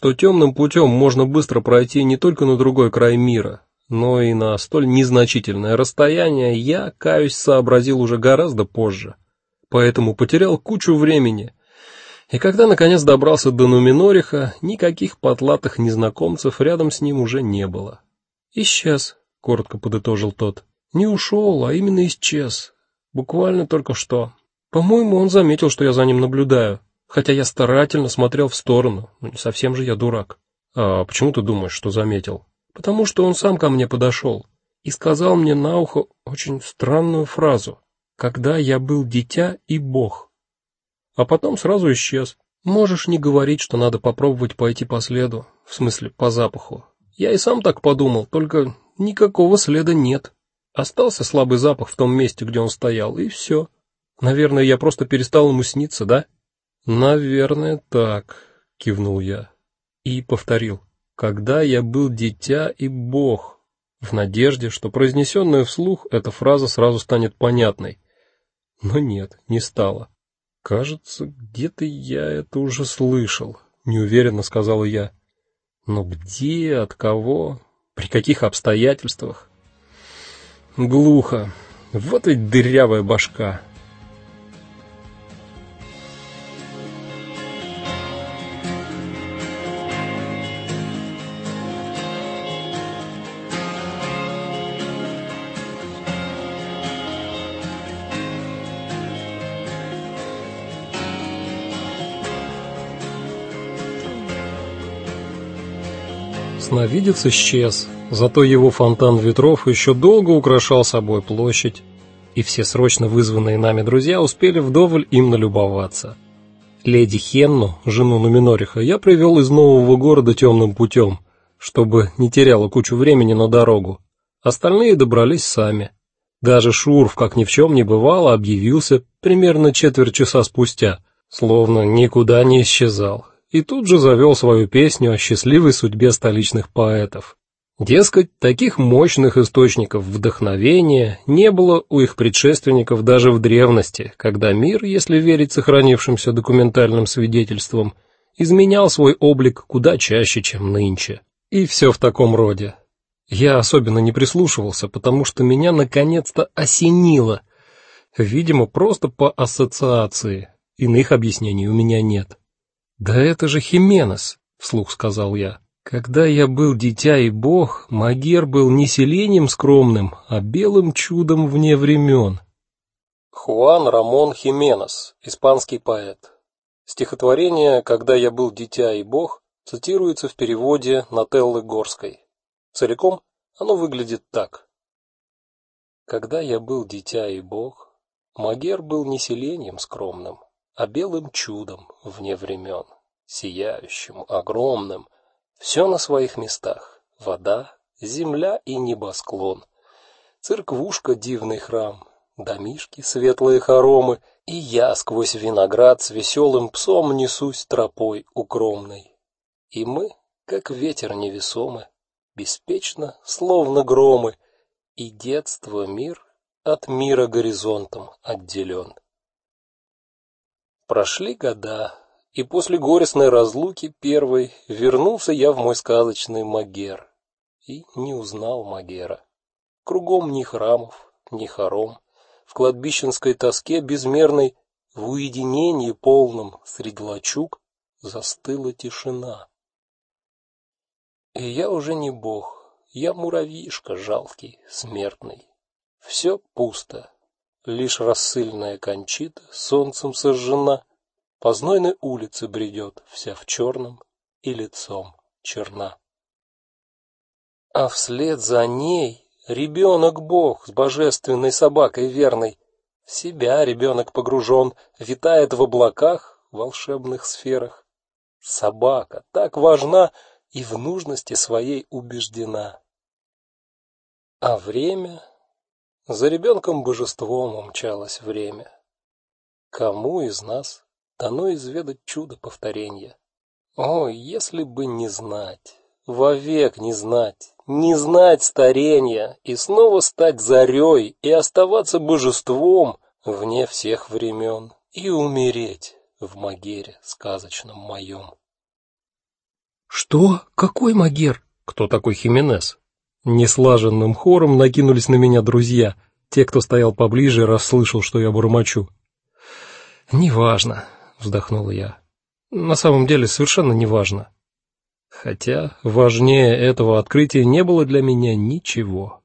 что темным путем можно быстро пройти не только на другой край мира, но и на столь незначительное расстояние, я, каюсь, сообразил уже гораздо позже. Поэтому потерял кучу времени. И когда наконец добрался до Нуминориха, никаких потлатых незнакомцев рядом с ним уже не было. Исчез, коротко подытожил тот. Не ушел, а именно исчез. Буквально только что. По-моему, он заметил, что я за ним наблюдаю, хотя я старательно смотрел в сторону. Ну не совсем же я дурак. А почему ты думаешь, что заметил? Потому что он сам ко мне подошел и сказал мне на ухо очень странную фразу: "Когда я был дитя и бог". А потом сразу исчез. Можешь не говорить, что надо попробовать пойти по следу, в смысле, по запаху. Я и сам так подумал, только никакого следа нет. Остался слабый запах в том месте, где он стоял, и все. Наверное, я просто перестал ему сниться, да? Наверное, так, кивнул я и повторил: "Когда я был дитя и бог", в надежде, что произнесенная вслух эта фраза сразу станет понятной. Но нет, не стала. Кажется, где-то я это уже слышал, неуверенно сказала я. Но где, от кого, при каких обстоятельствах? Глухо. Вот ведь дырявая башка. Сновидец исчез, зато его фонтан ветров еще долго украшал собой площадь, и все срочно вызванные нами друзья успели вдоволь им налюбоваться. Леди Хенну, жену Нуминориха, я привел из нового города темным путем, чтобы не теряла кучу времени на дорогу. Остальные добрались сами. Даже Шурф, как ни в чем не бывало, объявился примерно четверть часа спустя, словно никуда не исчезал и тут же завел свою песню о счастливой судьбе столичных поэтов. Дескать, таких мощных источников вдохновения не было у их предшественников даже в древности, когда мир, если верить сохранившимся документальным свидетельствам, изменял свой облик куда чаще, чем нынче. И все в таком роде. Я особенно не прислушивался, потому что меня наконец-то осенило. Видимо, просто по ассоциации. Иных объяснений у меня нет. Да это же Хименес, вслух сказал я. Когда я был дитя и бог, Магер был не селением скромным, а белым чудом вне времен. Хуан Рамон Хименес, испанский поэт. Стихотворение «Когда я был дитя и бог» цитируется в переводе Нателлы Горской. Целиком оно выглядит так: Когда я был дитя и бог, Магер был не селением скромным, а белым чудом вне времен, сияющим, огромным, все на своих местах: вода, земля и небосклон, церквушка дивный храм, домишки светлые хоромы, и я сквозь виноград с веселым псом несусь тропой укромной. И мы, как ветер невесомый, беспечно, словно громы, и детство мир от мира горизонтом отделен. Прошли года, и после горестной разлуки первой вернулся я в мой сказочный Магер и не узнал Магера. Кругом ни храмов, ни хором, в кладбищенской тоске безмерной, в уединении полном среди лачуг застыла тишина. И я уже не бог, я муравьишка жалкий, смертный. Все пусто, Лишь рассыльная кончита солнцем сожжена, по знойной улице бредет, вся в черном и лицом черна. А вслед за ней ребенок-бог с божественной собакой верной. В себя ребенок погружен, витает в облаках, в волшебных сферах. Собака так важна и в нужности своей убеждена. А время за ребенком божеством умчалось время. Кому из нас дано изведать чудо повторения? О, если бы не знать, вовек не знать, не знать старения и снова стать зарей и оставаться божеством вне всех времен и умереть в магере сказочном моем. Что? Какой Магер? Кто такой Хименес? Неслаженным хором накинулись на меня друзья. Те, кто стоял поближе, расслышал, что я бормочу. Неважно, вздохнул я. На самом деле совершенно неважно. Хотя важнее этого открытия не было для меня ничего.